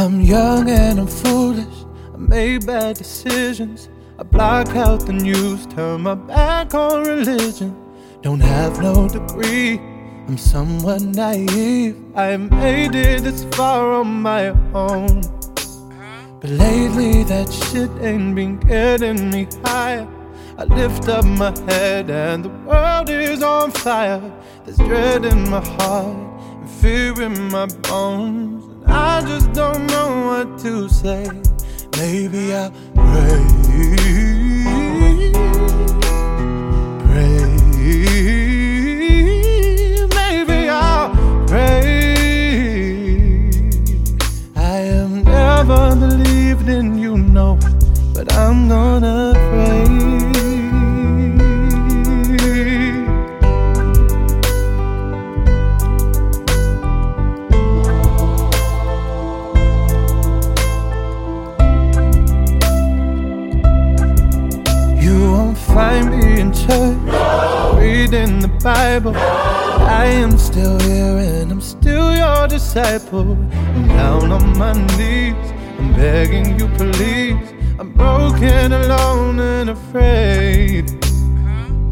I'm young and I'm foolish. I made bad decisions. I block out the news, turn my back on religion. Don't have no degree. I'm somewhat naive. I made it this far on my own. But lately that shit ain't been getting me higher. I lift up my head and the world is on fire. There's dread in my heart and fear in my bones. I just don't know what to say. Maybe I'll pray. Pray. Maybe I'll pray. I never believed in you, but I'm gonna pray. Church, reading the Bible. I am still here and I'm still your disciple. I'm down on my knees, I'm begging you, please. I'm broken, alone, and afraid.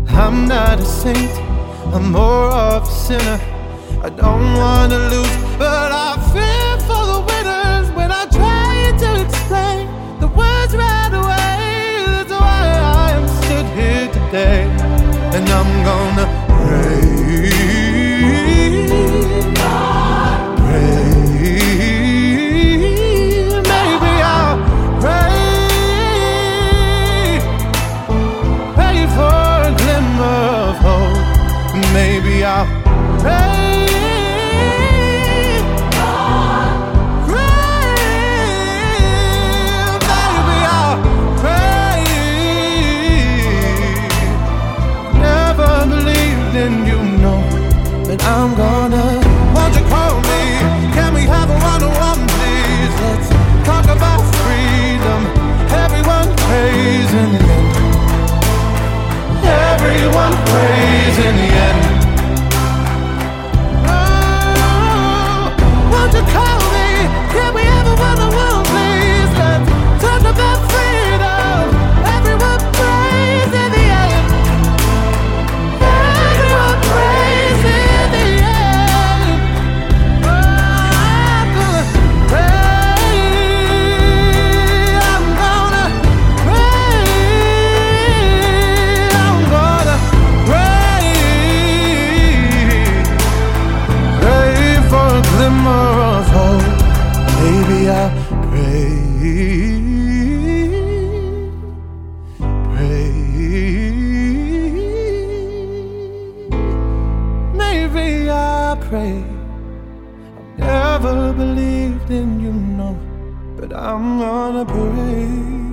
I'm not a saint, I'm more of a sinner. I don't wanna lose, but I fear I'm Maybe I pray. I've never believed in you, no, but I'm gonna pray.